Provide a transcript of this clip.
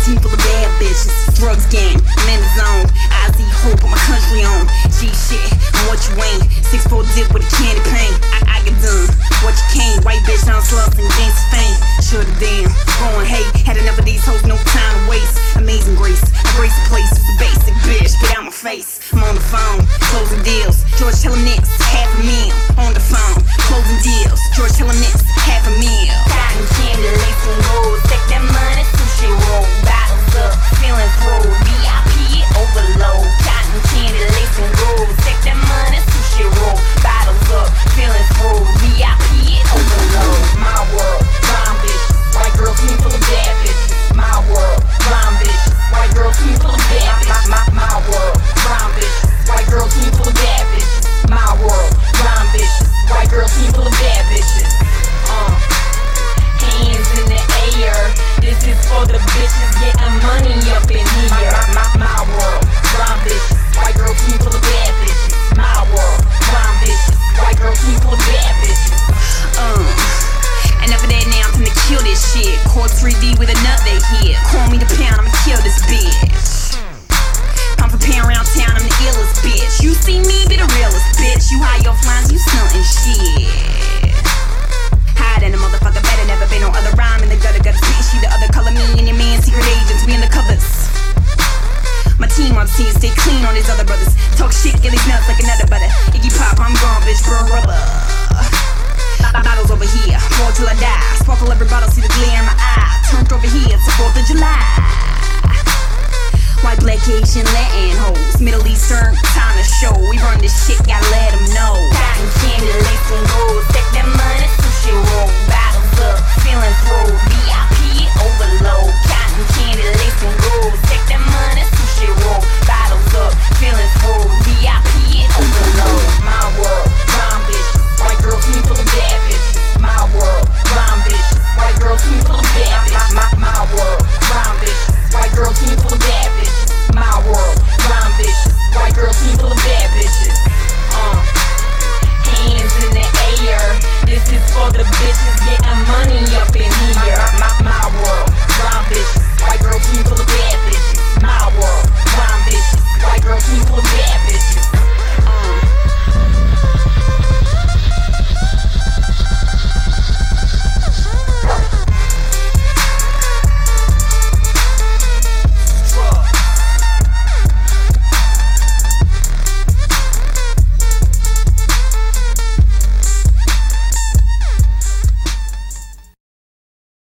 Team full of bad bitches, drugs gang, men is on. I see hope, put my country on. G shit, I'm what you ain't. Six four dip with a candy paint. I, I get done, what you can. White bitch, I'm slumped and dance faint. Sure the damn, going hey, Had enough of these hoes, no time to waste. Amazing grace, I grace the place. It's a basic bitch, get out my face. I'm on the phone, closing deals. George telling next, half a meal. On the phone, closing deals. George telling next, half a meal. This shit. Core 3D with a nut they hit. Call me the pound, I'ma kill this bitch. I'm preparing around town, I'm the illest bitch. You see me, be the realest bitch. You high off lines, you stunting shit. Hide in a motherfucker, better never been no other rhyme in the gutter, gutter spit. She the other color, me and your man, secret agents, we in the covers. My team on scene, stay clean on these other brothers. Talk shit, get these nuts like another butter. Caucasian Latin hoes. Middle Eastern, time to show. We run this shit, got left.